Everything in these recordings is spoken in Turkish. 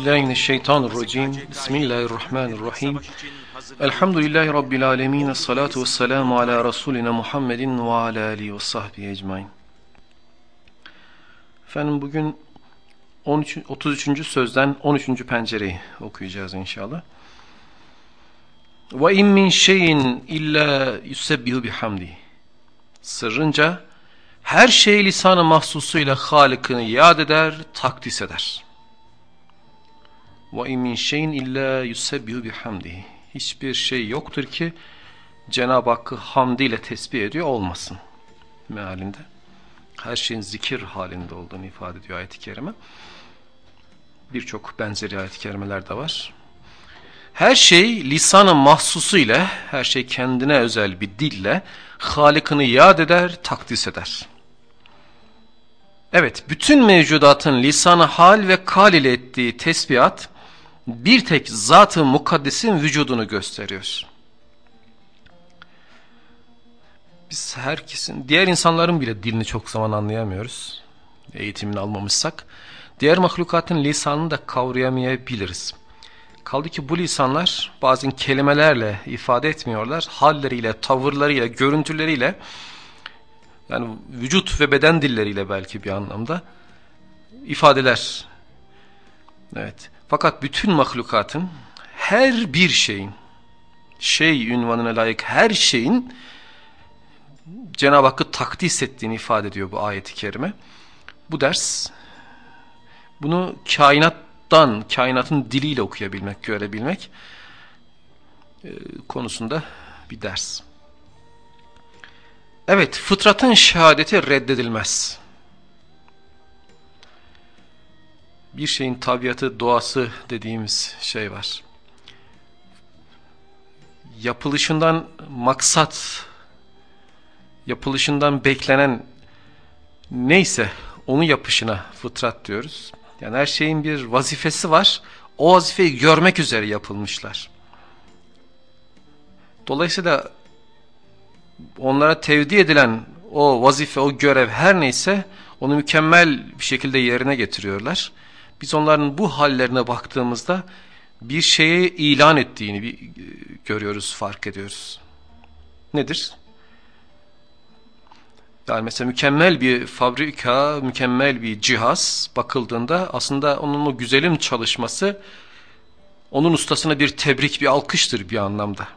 Euzu billahi mineşşeytanirracim. Bismillahirrahmanirrahim. Elhamdülillahi rabbil alamin. Salatu vesselamu ala rasulina Muhammedin ve ala alihi ve sahbihi ecmaîn. Efendim bugün 13, 33. sözden 13. pencereyi okuyacağız inşallah. Ve in min şeyin illa yusebbihu bihamdi. Sırrınca her şey lisanı mahsusuyla Halık'ını yad eder, takdis eder. Ve in min şeyin illa yusebbihu bihamdi. Hiçbir şey yoktur ki Cenab-ı Hakk'ı hamdiyle tesbih ediyor olmasın. Mealinde. Her şeyin zikir halinde olduğunu ifade ediyor ayet-i kerime. Birçok benzeri ayet-i kerimeler de var. Her şey lisanı mahsusu ile, her şey kendine özel bir dille Halık'ını yad eder, takdis eder. Evet, bütün mevcudatın lisanı hal ve kal ile ettiği tesbihat, bir tek zat-ı mukaddesin vücudunu gösteriyor. Biz herkesin, diğer insanların bile dilini çok zaman anlayamıyoruz. Eğitimini almamışsak. Diğer mahlukatın lisanını da kavrayamayabiliriz. Kaldı ki bu lisanlar bazen kelimelerle ifade etmiyorlar. Halleriyle, tavırlarıyla, görüntüleriyle yani vücut ve beden dilleriyle belki bir anlamda ifadeler. Evet. Fakat bütün mahlukatın her bir şeyin şey ünvanına layık her şeyin Cenab-ı Hakk'ı takdis ettiğini ifade ediyor bu ayeti kerime. Bu ders bunu kainattan, kainatın diliyle okuyabilmek, görebilmek e, konusunda bir ders. Evet, fıtratın şehadeti reddedilmez. Bir şeyin tabiatı, doğası dediğimiz şey var. Yapılışından maksat, yapılışından beklenen neyse onu yapışına fıtrat diyoruz. Yani her şeyin bir vazifesi var. O vazifeyi görmek üzere yapılmışlar. Dolayısıyla onlara tevdi edilen o vazife, o görev her neyse onu mükemmel bir şekilde yerine getiriyorlar. Biz onların bu hallerine baktığımızda bir şeye ilan ettiğini bir, görüyoruz, fark ediyoruz. Nedir? Yani mesela mükemmel bir fabrika, mükemmel bir cihaz bakıldığında aslında onun o güzelim çalışması onun ustasına bir tebrik, bir alkıştır bir anlamda.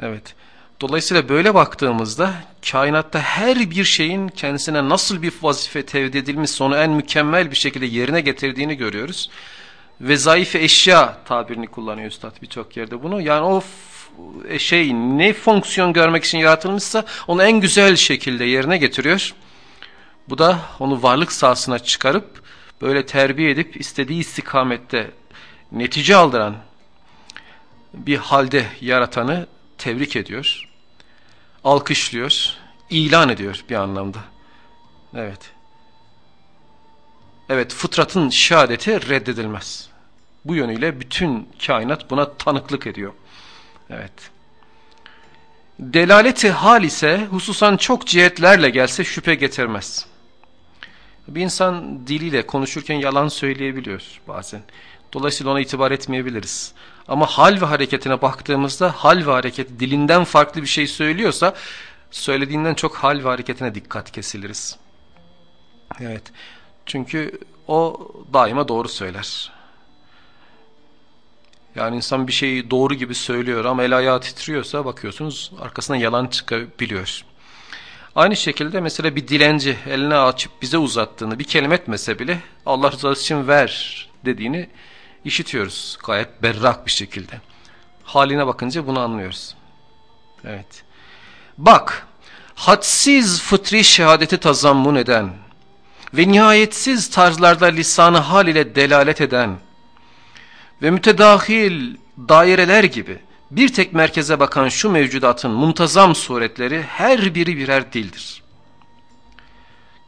Evet. Dolayısıyla böyle baktığımızda kainatta her bir şeyin kendisine nasıl bir vazife tevdi edilmiş onu en mükemmel bir şekilde yerine getirdiğini görüyoruz. Ve zayıf eşya tabirini kullanıyor Üstad birçok yerde bunu. Yani o şey ne fonksiyon görmek için yaratılmışsa onu en güzel şekilde yerine getiriyor. Bu da onu varlık sahasına çıkarıp böyle terbiye edip istediği istikamette netice aldıran bir halde yaratanı tebrik ediyor. Alkışlıyor, ilan ediyor bir anlamda. Evet. Evet, fıtratın şehadeti reddedilmez. Bu yönüyle bütün kainat buna tanıklık ediyor. Evet. Delaleti hal ise hususan çok cihetlerle gelse şüphe getirmez. Bir insan diliyle konuşurken yalan söyleyebiliyor bazen. Dolayısıyla ona itibar etmeyebiliriz. Ama hal ve hareketine baktığımızda hal ve hareket dilinden farklı bir şey söylüyorsa söylediğinden çok hal ve hareketine dikkat kesiliriz. Evet. Çünkü o daima doğru söyler. Yani insan bir şeyi doğru gibi söylüyor ama el ayağı titriyorsa bakıyorsunuz arkasından yalan çıkabiliyor. Aynı şekilde mesela bir dilenci eline açıp bize uzattığını bir kelime etmese bile Allah rızası için ver dediğini işitiyoruz gayet berrak bir şekilde. Haline bakınca bunu anlıyoruz. Evet. Bak, hadsiz fıtri şehadeti tazammun eden ve nihayetsiz tarzlarda lisanı hal ile delalet eden ve mütedahil daireler gibi bir tek merkeze bakan şu mevcudatın muntazam suretleri her biri birer dildir.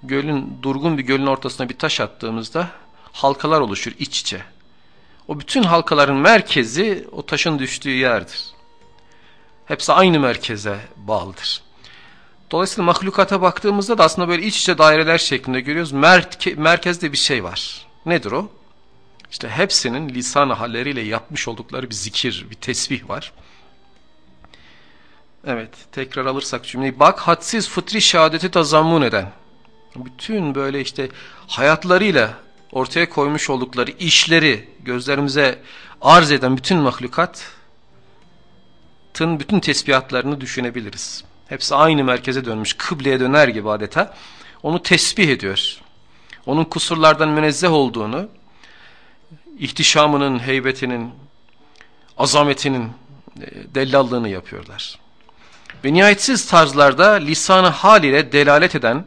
Gölün, durgun bir gölün ortasına bir taş attığımızda halkalar oluşur iç içe. O bütün halkaların merkezi o taşın düştüğü yerdir. Hepsi aynı merkeze bağlıdır. Dolayısıyla mahlukata baktığımızda da aslında böyle iç içe daireler şeklinde görüyoruz. Merke, merkezde bir şey var. Nedir o? İşte hepsinin lisan halleriyle yapmış oldukları bir zikir, bir tesbih var. Evet, tekrar alırsak cümleyi. Bak hadsiz fıtri şehadeti tazammun eden. Bütün böyle işte hayatlarıyla ortaya koymuş oldukları işleri gözlerimize arz eden bütün mahlukatın bütün tesbihatlarını düşünebiliriz. Hepsi aynı merkeze dönmüş, kıbleye döner gibi adeta. Onu tesbih ediyor. Onun kusurlardan münezzeh olduğunu, ihtişamının, heybetinin, azametinin e, dellallığını yapıyorlar. Ve nihayetsiz tarzlarda lisanı hal ile delalet eden,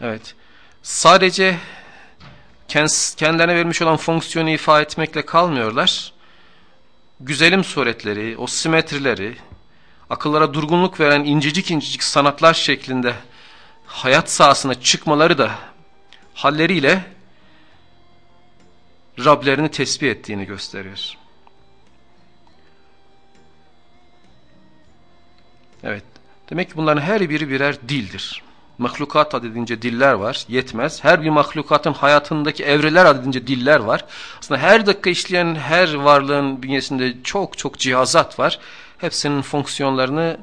evet, sadece kendilerine verilmiş olan fonksiyonu ifade etmekle kalmıyorlar. Güzelim suretleri, o simetrileri, akıllara durgunluk veren incecik incecik sanatlar şeklinde hayat sahasına çıkmaları da halleriyle Rablerini tesbih ettiğini gösteriyor. Evet. Demek ki bunların her biri birer dildir. Mahlukat adedince diller var. Yetmez. Her bir mahlukatın hayatındaki evreler adedince diller var. Aslında her dakika işleyen her varlığın bünyesinde çok çok cihazat var. Hepsinin fonksiyonlarını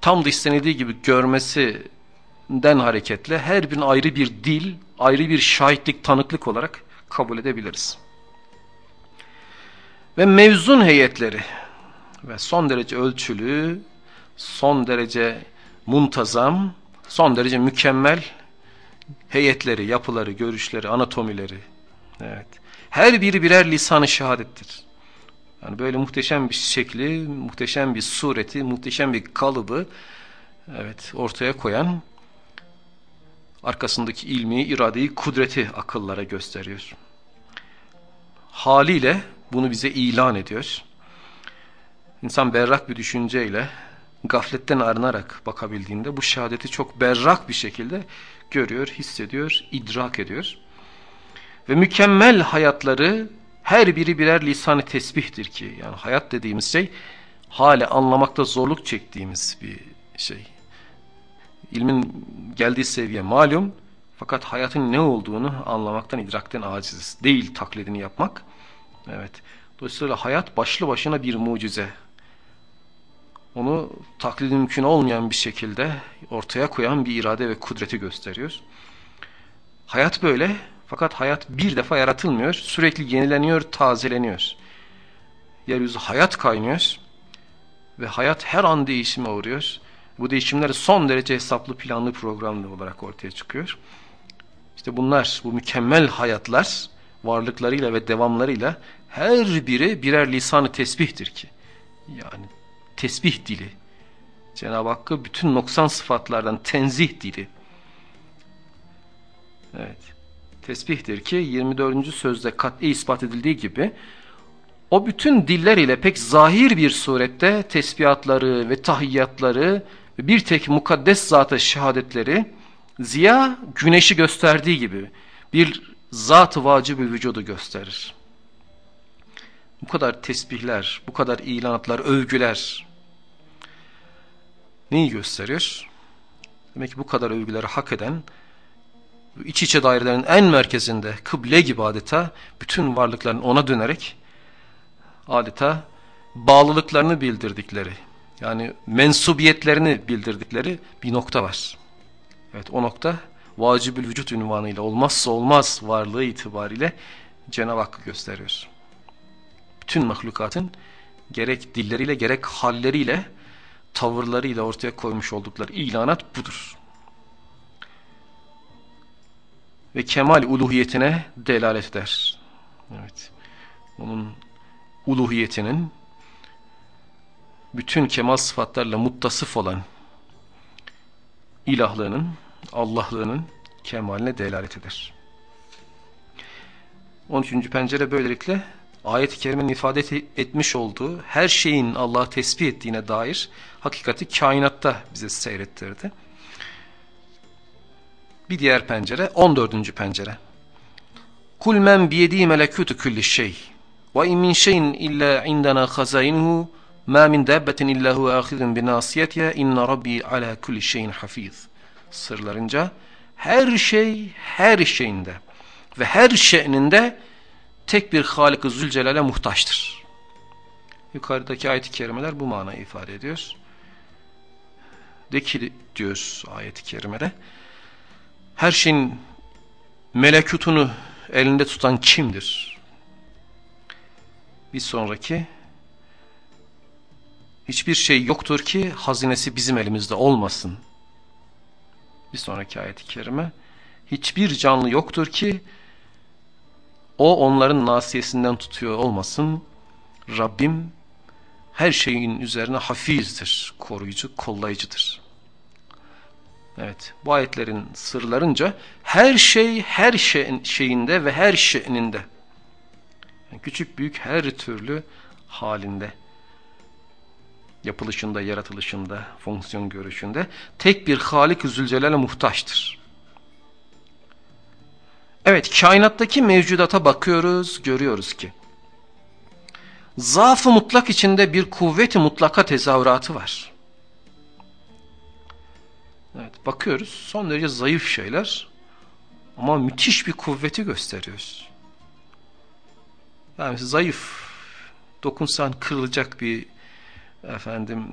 tam da istenildiği gibi görmesinden hareketle her birinin ayrı bir dil, ayrı bir şahitlik, tanıklık olarak kabul edebiliriz. Ve mevzun heyetleri ve son derece ölçülü, son derece muntazam, son derece mükemmel heyetleri, yapıları, görüşleri, anatomileri. Evet. Her biri birer lisanı şehadettir. Yani böyle muhteşem bir şekli, muhteşem bir sureti, muhteşem bir kalıbı evet ortaya koyan arkasındaki ilmi, iradeyi, kudreti akıllara gösteriyor. Haliyle bunu bize ilan ediyor. İnsan berrak bir düşünceyle gafletten arınarak bakabildiğinde bu şehadeti çok berrak bir şekilde görüyor, hissediyor, idrak ediyor. Ve mükemmel hayatları her biri birer lisan-ı tesbihtir ki yani hayat dediğimiz şey hale anlamakta zorluk çektiğimiz bir şey. İlmin geldiği seviye malum fakat hayatın ne olduğunu anlamaktan, idrakten aciziz. Değil taklidini yapmak. Evet. Dolayısıyla hayat başlı başına bir mucize onu taklidi mümkün olmayan bir şekilde ortaya koyan bir irade ve kudreti gösteriyor. Hayat böyle fakat hayat bir defa yaratılmıyor, sürekli yenileniyor, tazeleniyor. Yeryüzü hayat kaynıyor ve hayat her an değişime uğruyor. Bu değişimler son derece hesaplı, planlı, programlı olarak ortaya çıkıyor. İşte bunlar, bu mükemmel hayatlar varlıklarıyla ve devamlarıyla her biri birer lisanı tesbihtir ki. Yani tesbih dili. Cenab-ı Hakk'ı bütün noksan sıfatlardan tenzih dili. Evet. Tesbihtir ki 24. sözde kat'i ispat edildiği gibi o bütün diller ile pek zahir bir surette tesbihatları ve tahiyyatları ve bir tek mukaddes zata şehadetleri ziya güneşi gösterdiği gibi bir zat-ı vacib vücudu gösterir. Bu kadar tesbihler, bu kadar ilanatlar, övgüler neyi gösteriyor? Demek ki bu kadar övgüleri hak eden, iç içe dairelerin en merkezinde, kıble gibi adeta, bütün varlıkların ona dönerek, adeta bağlılıklarını bildirdikleri, yani mensubiyetlerini bildirdikleri bir nokta var. Evet o nokta vacibül vücut ünvanıyla olmazsa olmaz varlığı itibariyle Cenab-ı Hakk'ı gösteriyor. Bütün mahlukatın gerek dilleriyle gerek halleriyle tavırlarıyla ortaya koymuş oldukları ilanat budur. Ve kemal uluhiyetine delalet eder. Evet. Onun uluhiyetinin bütün kemal sıfatlarla muttasıf olan ilahlığının, Allahlığının kemaline delalet eder. 13. pencere böylelikle ayet-i kerimenin ifade etmiş olduğu her şeyin Allah'ı tesbih ettiğine dair hakikati kainatta bize seyrettirdi. Bir diğer pencere 14. pencere. Kul men biyedi melekutu kulli şey ve in min şeyin illa indena hazainuhu Ma min dabbetin illa huve ahizun bi nasiyetiha inna rabbi ala kulli şeyin hafiz. Sırlarınca her şey her şeyinde ve her şeyinde tek bir Halik-ı Zülcelal'e muhtaçtır. Yukarıdaki ayet-i kerimeler bu manayı ifade ediyor. De ki diyor ayet-i kerimede her şeyin melekutunu elinde tutan kimdir? Bir sonraki hiçbir şey yoktur ki hazinesi bizim elimizde olmasın. Bir sonraki ayet-i kerime hiçbir canlı yoktur ki o onların nasiyesinden tutuyor olmasın. Rabbim her şeyin üzerine hafizdir, koruyucu, kollayıcıdır. Evet, bu ayetlerin sırlarınca her şey her şeyin, şeyinde ve her şeyininde, yani küçük büyük her türlü halinde, yapılışında, yaratılışında, fonksiyon görüşünde tek bir Halik-i Zülcelal'e muhtaçtır. Evet, kainattaki mevcudata bakıyoruz, görüyoruz ki, zaaf mutlak içinde bir kuvveti mutlaka tezahüratı var. Evet, bakıyoruz son derece zayıf şeyler ama müthiş bir kuvveti gösteriyoruz. Yani zayıf, dokunsan kırılacak bir efendim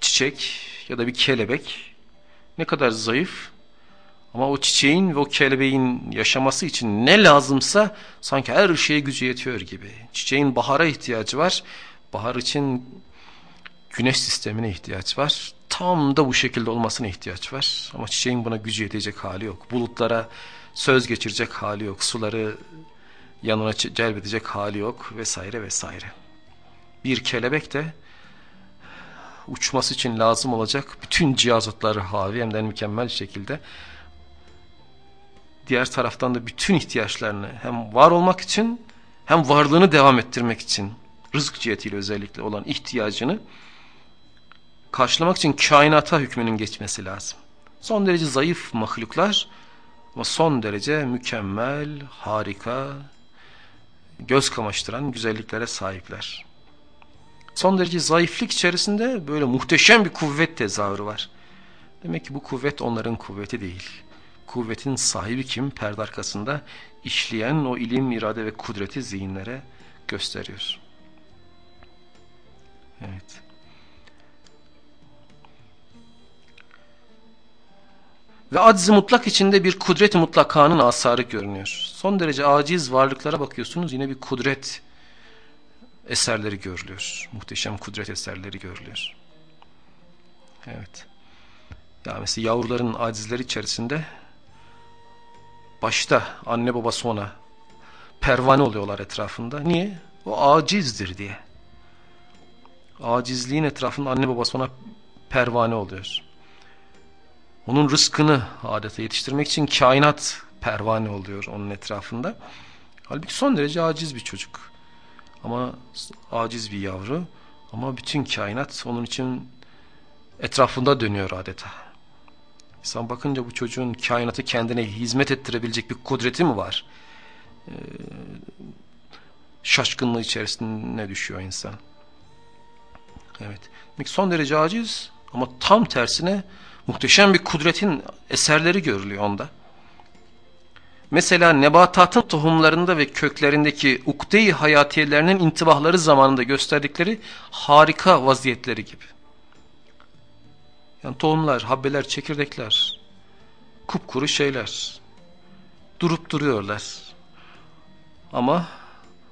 çiçek ya da bir kelebek ne kadar zayıf ama o çiçeğin ve o kelebeğin yaşaması için ne lazımsa sanki her şeye gücü yetiyor gibi. Çiçeğin bahara ihtiyacı var. Bahar için güneş sistemine ihtiyaç var. Tam da bu şekilde olmasına ihtiyaç var. Ama çiçeğin buna gücü yetecek hali yok. Bulutlara söz geçirecek hali yok. Suları yanına celbedecek hali yok vesaire vesaire. Bir kelebek de uçması için lazım olacak bütün cihazatları havi hem de mükemmel şekilde diğer taraftan da bütün ihtiyaçlarını hem var olmak için hem varlığını devam ettirmek için rızık cihetiyle özellikle olan ihtiyacını karşılamak için kainata hükmünün geçmesi lazım. Son derece zayıf mahluklar ama son derece mükemmel, harika, göz kamaştıran güzelliklere sahipler. Son derece zayıflık içerisinde böyle muhteşem bir kuvvet tezahürü var. Demek ki bu kuvvet onların kuvveti değil. Kuvvetin sahibi kim? Perde arkasında işleyen o ilim, irade ve kudreti zihinlere gösteriyor. Evet. Ve acz mutlak içinde bir kudret mutlakanın asarı görünüyor. Son derece aciz varlıklara bakıyorsunuz yine bir kudret eserleri görülüyor. Muhteşem kudret eserleri görülüyor. Evet. Ya mesela yavruların acizleri içerisinde başta anne baba sona pervane oluyorlar etrafında. Niye? O acizdir diye. Acizliğin etrafında anne baba sona pervane oluyor. Onun rızkını adeta yetiştirmek için kainat pervane oluyor onun etrafında. Halbuki son derece aciz bir çocuk. Ama aciz bir yavru. Ama bütün kainat onun için etrafında dönüyor adeta. İnsan bakınca bu çocuğun kainatı kendine hizmet ettirebilecek bir kudreti mi var? Ee, şaşkınlığı içerisine düşüyor insan. Evet. Son derece aciz ama tam tersine muhteşem bir kudretin eserleri görülüyor onda. Mesela nebatatın tohumlarında ve köklerindeki ukde-i hayatiyelerinin intibahları zamanında gösterdikleri harika vaziyetleri gibi. Yani tohumlar, habbeler, çekirdekler, kupkuru şeyler. Durup duruyorlar. Ama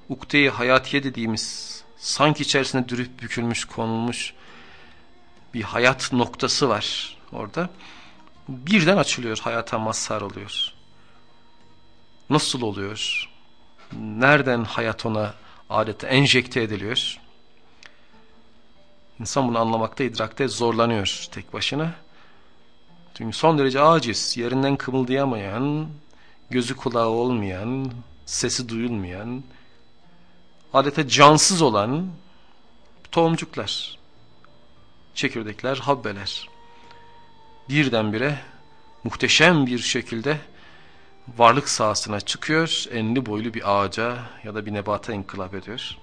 ukde-i hayatiye dediğimiz sanki içerisinde dürüp bükülmüş, konulmuş bir hayat noktası var orada. Birden açılıyor, hayata mazhar oluyor. Nasıl oluyor? Nereden hayat ona adeta enjekte ediliyor? İnsan bunu anlamakta, idrakte zorlanıyor tek başına. Çünkü son derece aciz, yerinden kımıldayamayan, gözü kulağı olmayan, sesi duyulmayan, adeta cansız olan tohumcuklar, çekirdekler, habbeler. Birdenbire muhteşem bir şekilde varlık sahasına çıkıyor, enli boylu bir ağaca ya da bir nebata inkılap ediyor.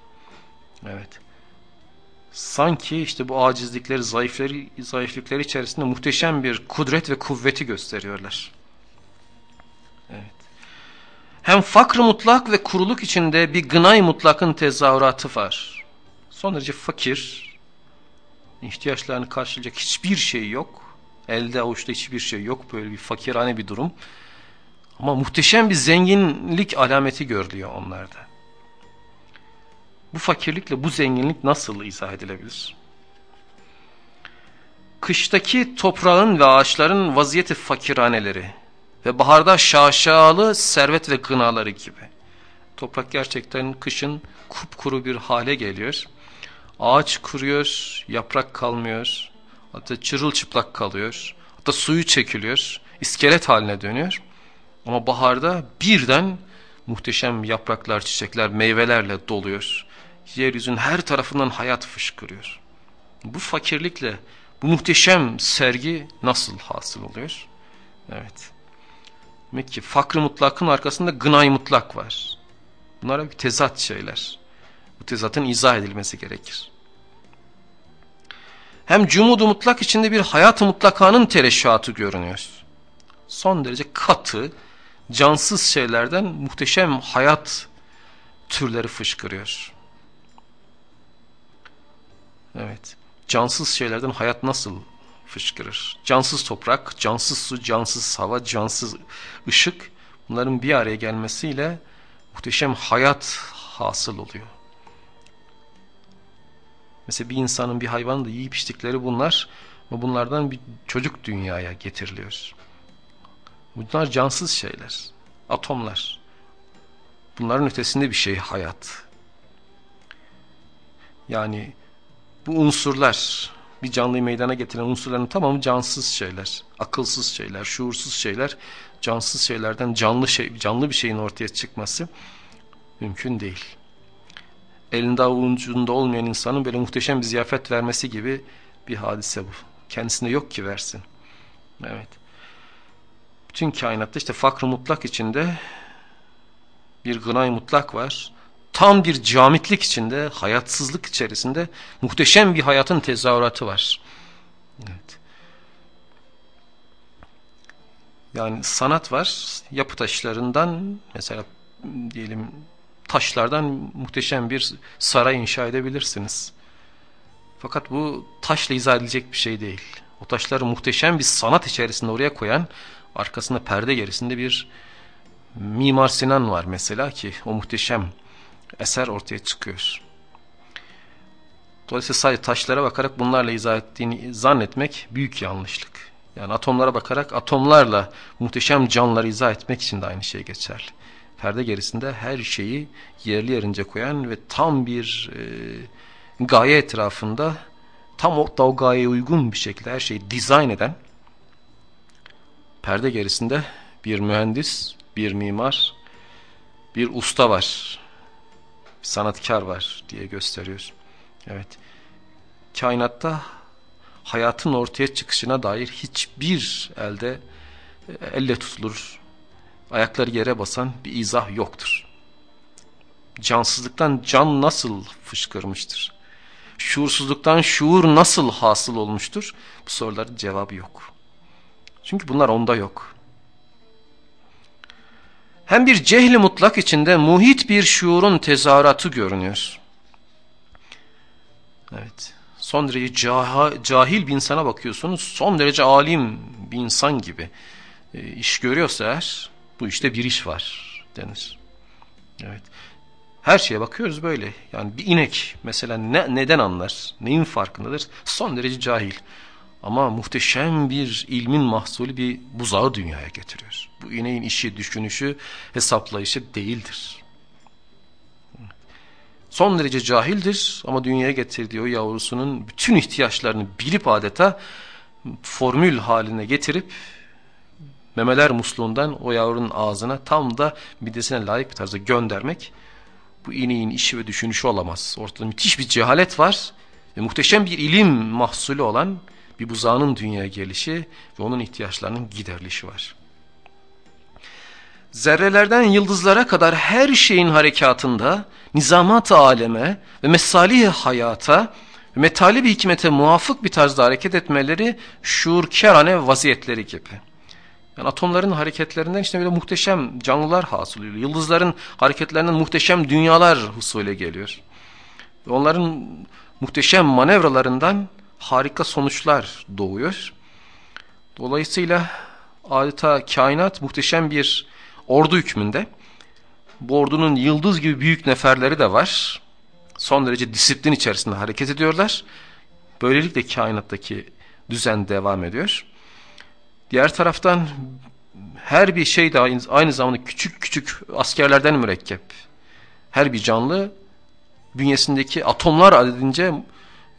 Evet. Sanki işte bu acizlikleri, zayıfları, zayıflıkları içerisinde muhteşem bir kudret ve kuvveti gösteriyorlar. Evet. Hem fakr mutlak ve kuruluk içinde bir gınay mutlakın tezahüratı var. Son derece fakir, ihtiyaçlarını karşılayacak hiçbir şey yok. Elde avuçta hiçbir şey yok. Böyle bir fakirane bir durum. Ama muhteşem bir zenginlik alameti görülüyor onlarda. Bu fakirlikle bu zenginlik nasıl izah edilebilir? Kıştaki toprağın ve ağaçların vaziyeti fakiraneleri ve baharda şaşalı servet ve gınaları gibi. Toprak gerçekten kışın kupkuru bir hale geliyor. Ağaç kuruyor, yaprak kalmıyor. Hatta çırılçıplak kalıyor. Hatta suyu çekiliyor. iskelet haline dönüyor. Ama baharda birden muhteşem yapraklar, çiçekler, meyvelerle doluyor. Yeryüzünün her tarafından hayat fışkırıyor. Bu fakirlikle bu muhteşem sergi nasıl hasıl oluyor? Evet. Demek ki fakr mutlakın arkasında gınay mutlak var. Bunlar bir tezat şeyler. Bu tezatın izah edilmesi gerekir. Hem cumudu mutlak içinde bir hayat-ı mutlakanın tereşşatı görünüyor. Son derece katı, cansız şeylerden muhteşem hayat türleri fışkırıyor. Evet, cansız şeylerden hayat nasıl fışkırır? Cansız toprak, cansız su, cansız hava, cansız ışık bunların bir araya gelmesiyle muhteşem hayat hasıl oluyor. Mesela bir insanın bir hayvanın da yiyip içtikleri bunlar ve bunlardan bir çocuk dünyaya getiriliyor. Bunlar cansız şeyler, atomlar. Bunların ötesinde bir şey hayat. Yani bu unsurlar, bir canlıyı meydana getiren unsurların tamamı cansız şeyler, akılsız şeyler, şuursuz şeyler. Cansız şeylerden canlı şey, canlı bir şeyin ortaya çıkması mümkün değil elinde avucunda olmayan insanın böyle muhteşem bir ziyafet vermesi gibi bir hadise bu. Kendisinde yok ki versin. Evet. Bütün kainatta işte fakr mutlak içinde bir gınay mutlak var. Tam bir camitlik içinde, hayatsızlık içerisinde muhteşem bir hayatın tezahüratı var. Evet. Yani sanat var, yapı taşlarından mesela diyelim taşlardan muhteşem bir saray inşa edebilirsiniz. Fakat bu taşla izah edilecek bir şey değil. O taşları muhteşem bir sanat içerisinde oraya koyan, arkasında perde gerisinde bir Mimar Sinan var mesela ki o muhteşem eser ortaya çıkıyor. Dolayısıyla sadece taşlara bakarak bunlarla izah ettiğini zannetmek büyük yanlışlık. Yani atomlara bakarak atomlarla muhteşem canlıları izah etmek için de aynı şey geçerli perde gerisinde her şeyi yerli yerince koyan ve tam bir e, gaye etrafında tam o, da o gayeye uygun bir şekilde her şeyi dizayn eden perde gerisinde bir mühendis, bir mimar, bir usta var, sanatkar var diye gösteriyor. Evet, kainatta hayatın ortaya çıkışına dair hiçbir elde e, elle tutulur ayakları yere basan bir izah yoktur. Cansızlıktan can nasıl fışkırmıştır? Şuursuzluktan şuur nasıl hasıl olmuştur? Bu soruların cevabı yok. Çünkü bunlar onda yok. Hem bir cehli mutlak içinde muhit bir şuurun tezahüratı görünüyor. Evet. Son derece cahil bir insana bakıyorsunuz. Son derece alim bir insan gibi e, iş görüyorsa eğer bu işte bir iş var denir. Evet. Her şeye bakıyoruz böyle. Yani bir inek mesela ne, neden anlar? Neyin farkındadır? Son derece cahil. Ama muhteşem bir ilmin mahsulü bir buzağı dünyaya getiriyor. Bu ineğin işi, düşünüşü, hesaplayışı değildir. Son derece cahildir ama dünyaya getirdiği o yavrusunun bütün ihtiyaçlarını bilip adeta formül haline getirip memeler musluğundan o yavrunun ağzına tam da midesine layık bir tarzda göndermek bu ineğin işi ve düşünüşü olamaz. Ortada müthiş bir cehalet var ve muhteşem bir ilim mahsulü olan bir buzağının dünyaya gelişi ve onun ihtiyaçlarının giderilişi var. Zerrelerden yıldızlara kadar her şeyin harekatında nizamat-ı aleme ve mesalih hayata metali bir hikmete muvafık bir tarzda hareket etmeleri şuurkerane vaziyetleri gibi. Yani atomların hareketlerinden işte böyle muhteşem canlılar hasıl oluyor. Yıldızların hareketlerinden muhteşem dünyalar husule geliyor. Ve onların muhteşem manevralarından harika sonuçlar doğuyor. Dolayısıyla adeta kainat muhteşem bir ordu hükmünde. Bu ordunun yıldız gibi büyük neferleri de var. Son derece disiplin içerisinde hareket ediyorlar. Böylelikle kainattaki düzen devam ediyor. Diğer taraftan her bir şey de aynı zamanda küçük küçük askerlerden mürekkep. Her bir canlı bünyesindeki atomlar adedince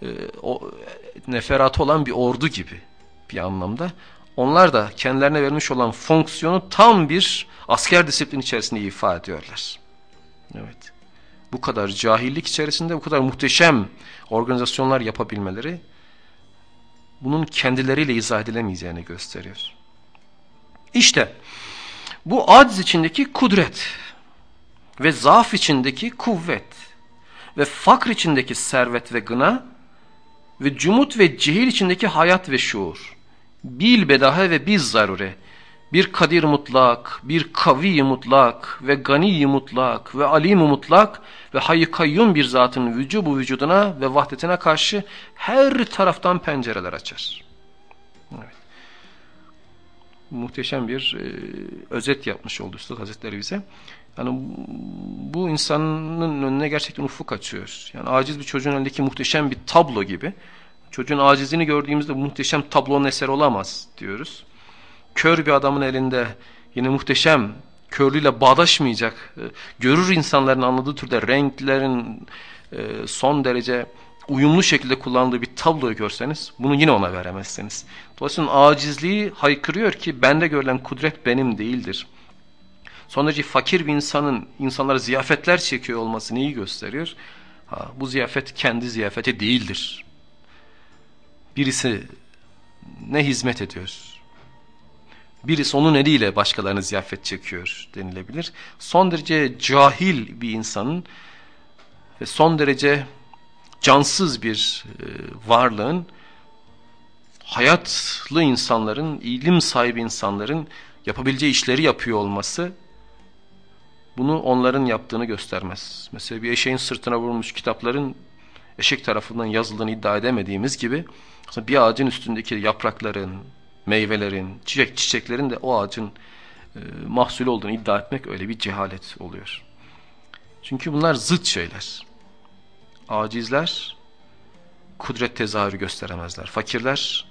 e, neferatı olan bir ordu gibi bir anlamda. Onlar da kendilerine verilmiş olan fonksiyonu tam bir asker disiplin içerisinde ifade ediyorlar. Evet. Bu kadar cahillik içerisinde bu kadar muhteşem organizasyonlar yapabilmeleri bunun kendileriyle izah edilemeyeceğini gösteriyor. İşte bu aciz içindeki kudret ve zaaf içindeki kuvvet ve fakr içindeki servet ve gına ve cumut ve cehil içindeki hayat ve şuur, bil bedahe ve biz zarure, bir kadir mutlak, bir kavi mutlak ve gani mutlak ve alim mutlak ve hayy kayyum bir zatın vücubu vücuduna ve vahdetine karşı her taraftan pencereler açar. Evet. Muhteşem bir e, özet yapmış oldu Üstad Hazretleri bize. Yani bu insanın önüne gerçekten ufuk açıyor. Yani aciz bir çocuğun elindeki muhteşem bir tablo gibi. Çocuğun acizini gördüğümüzde muhteşem tablonun eseri olamaz diyoruz. Kör bir adamın elinde yine muhteşem körlüğüyle bağdaşmayacak, e, görür insanların anladığı türde renklerin e, son derece uyumlu şekilde kullandığı bir tabloyu görseniz bunu yine ona veremezsiniz. Dolayısıyla acizliği haykırıyor ki bende görülen kudret benim değildir. Son derece fakir bir insanın insanlara ziyafetler çekiyor olması neyi gösteriyor? Ha, bu ziyafet kendi ziyafeti değildir. Birisi ne hizmet ediyor? Birisi onun eliyle başkalarını ziyafet çekiyor denilebilir. Son derece cahil bir insanın ve son derece cansız bir e, varlığın hayatlı insanların, ilim sahibi insanların yapabileceği işleri yapıyor olması bunu onların yaptığını göstermez. Mesela bir eşeğin sırtına vurulmuş kitapların eşek tarafından yazıldığını iddia edemediğimiz gibi bir ağacın üstündeki yaprakların, meyvelerin, çiçek çiçeklerin de o ağacın e, mahsulü olduğunu iddia etmek öyle bir cehalet oluyor. Çünkü bunlar zıt şeyler. Acizler kudret tezahürü gösteremezler. Fakirler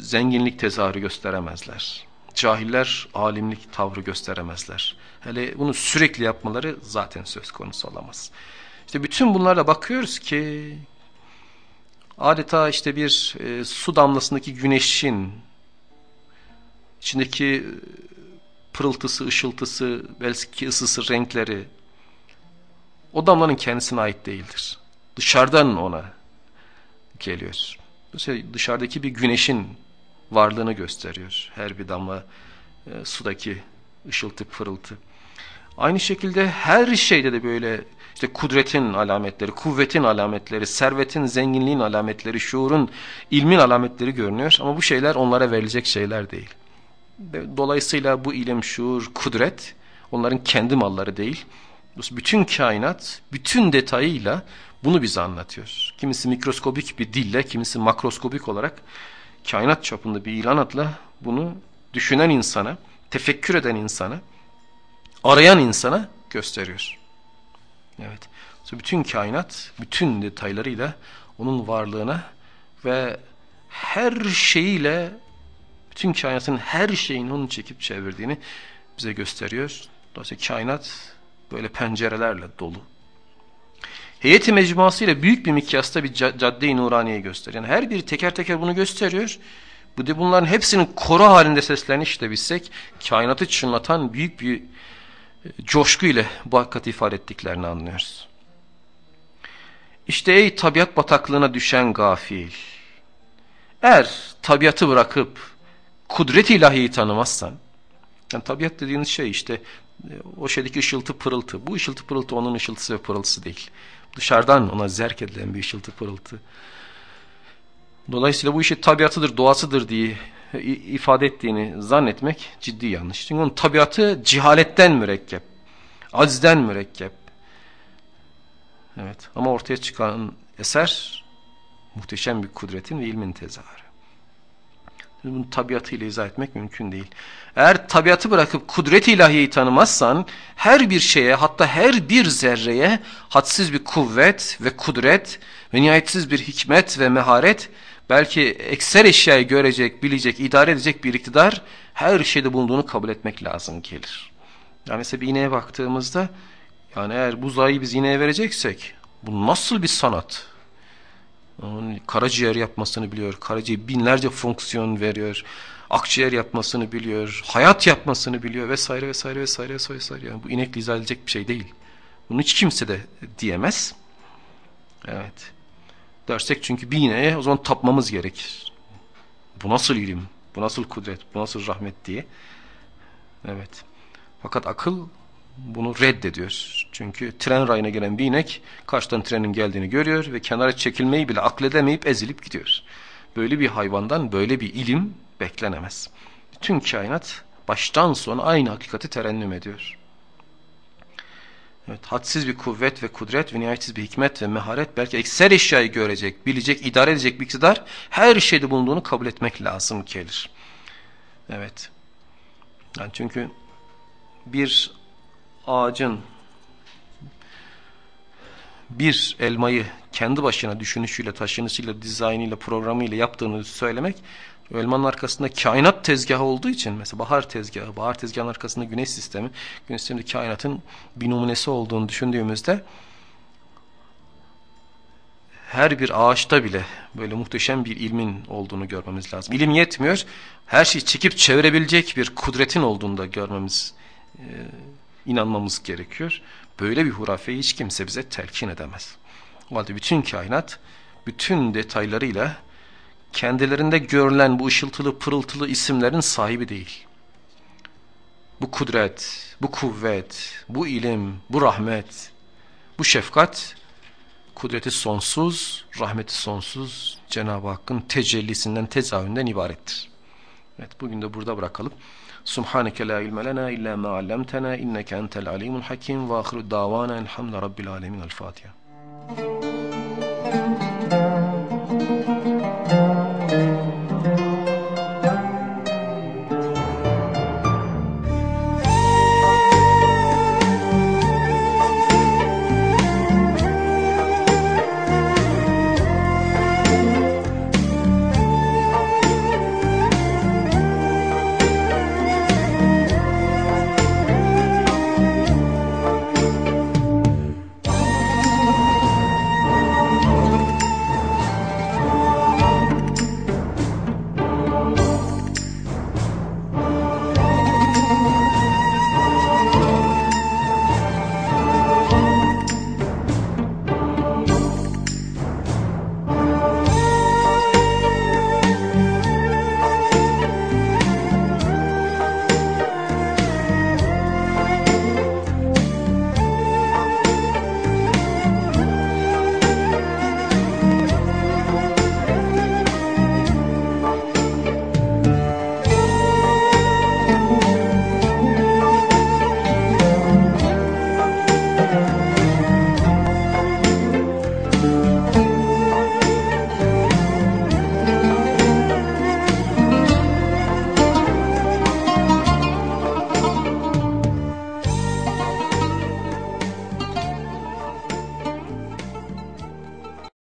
zenginlik tezahürü gösteremezler. Cahiller alimlik tavrı gösteremezler. Hele bunu sürekli yapmaları zaten söz konusu olamaz. İşte bütün bunlara bakıyoruz ki adeta işte bir e, su damlasındaki güneşin içindeki e, pırıltısı, ışıltısı, belki ısısı, renkleri o damlanın kendisine ait değildir. Dışarıdan ona geliyor. Mesela dışarıdaki bir güneşin varlığını gösteriyor. Her bir damla e, sudaki ışıltı, pırıltı. Aynı şekilde her şeyde de böyle işte kudretin alametleri, kuvvetin alametleri, servetin, zenginliğin alametleri, şuurun, ilmin alametleri görünüyor. Ama bu şeyler onlara verilecek şeyler değil. Dolayısıyla bu ilim, şuur, kudret onların kendi malları değil. Bütün kainat, bütün detayıyla bunu bize anlatıyor. Kimisi mikroskobik bir dille, kimisi makroskobik olarak kainat çapında bir ilanatla bunu düşünen insana, tefekkür eden insana, arayan insana gösteriyor. Evet. Bütün kainat, bütün detaylarıyla onun varlığına ve her şeyiyle, bütün kainatın her şeyini onun çekip çevirdiğini bize gösteriyor. Dolayısıyla kainat böyle pencerelerle dolu. Heyeti mecmuası ile büyük bir mikyasta bir cadde-i nuraniye gösteriyor. Yani her biri teker teker bunu gösteriyor. Bu de bunların hepsinin koro halinde seslerini işlebilsek kainatı çınlatan büyük bir coşku ile bu hakikati ifade ettiklerini anlıyoruz. İşte ey tabiat bataklığına düşen gafil. Eğer tabiatı bırakıp kudret ilahiyi tanımazsan, yani tabiat dediğiniz şey işte O şeydeki ışıltı pırıltı. Bu ışıltı pırıltı onun ışıltısı ve pırıltısı değil. Dışarıdan ona zerk edilen bir ışıltı pırıltı. Dolayısıyla bu işi tabiatıdır, doğasıdır diye ifade ettiğini zannetmek ciddi yanlış. Çünkü onun tabiatı cehaletten mürekkep, acizden mürekkep. Evet ama ortaya çıkan eser muhteşem bir kudretin ve ilmin tezahürü. Bunu tabiatıyla izah etmek mümkün değil. Eğer tabiatı bırakıp kudret ilahiyeyi tanımazsan her bir şeye hatta her bir zerreye hadsiz bir kuvvet ve kudret ve nihayetsiz bir hikmet ve meharet belki ekser eşyayı görecek, bilecek, idare edecek bir iktidar her şeyde bulunduğunu kabul etmek lazım gelir. Yani mesela bir ineğe baktığımızda yani eğer buzayı biz ineğe vereceksek bu nasıl bir sanat? Onun karaciğer yapmasını biliyor. Karaciğer binlerce fonksiyon veriyor. Akciğer yapmasını biliyor. Hayat yapmasını biliyor vesaire vesaire vesaire vesaire. Yani bu inekle izah edilecek bir şey değil. Bunu hiç kimse de diyemez. Evet. Dersek çünkü bir ineğe o zaman tapmamız gerekir. Bu nasıl ilim? Bu nasıl kudret? Bu nasıl rahmet diye. Evet. Fakat akıl bunu reddediyor. Çünkü tren rayına gelen bir inek karşıdan trenin geldiğini görüyor ve kenara çekilmeyi bile akledemeyip ezilip gidiyor. Böyle bir hayvandan böyle bir ilim beklenemez. Bütün kainat baştan sona aynı hakikati terennüm ediyor. Evet, hadsiz bir kuvvet ve kudret ve nihayetsiz bir hikmet ve meharet belki ekser eşyayı görecek, bilecek, idare edecek bir iktidar her şeyde bulunduğunu kabul etmek lazım gelir. Evet. Yani çünkü bir ağacın bir elmayı kendi başına düşünüşüyle, taşınışıyla, dizaynıyla, programıyla yaptığını söylemek elmanın arkasında kainat tezgahı olduğu için mesela bahar tezgahı, bahar tezgahının arkasında güneş sistemi, güneş sistemi kainatın bir numunesi olduğunu düşündüğümüzde her bir ağaçta bile böyle muhteşem bir ilmin olduğunu görmemiz lazım. İlim yetmiyor, her şeyi çekip çevirebilecek bir kudretin olduğunu da görmemiz, e, inanmamız gerekiyor. Böyle bir hurafeyi hiç kimse bize telkin edemez. O halde bütün kainat, bütün detaylarıyla kendilerinde görülen bu ışıltılı pırıltılı isimlerin sahibi değil. Bu kudret, bu kuvvet, bu ilim, bu rahmet, bu şefkat, kudreti sonsuz, rahmeti sonsuz Cenab-ı Hakk'ın tecellisinden, tezahüründen ibarettir. Evet bugün de burada bırakalım. Subhaneke la ilme lena illa ma allamtena inneke entel alimul hakim ve ahiru davana elhamdülillahi rabbil alemin. El Fatiha.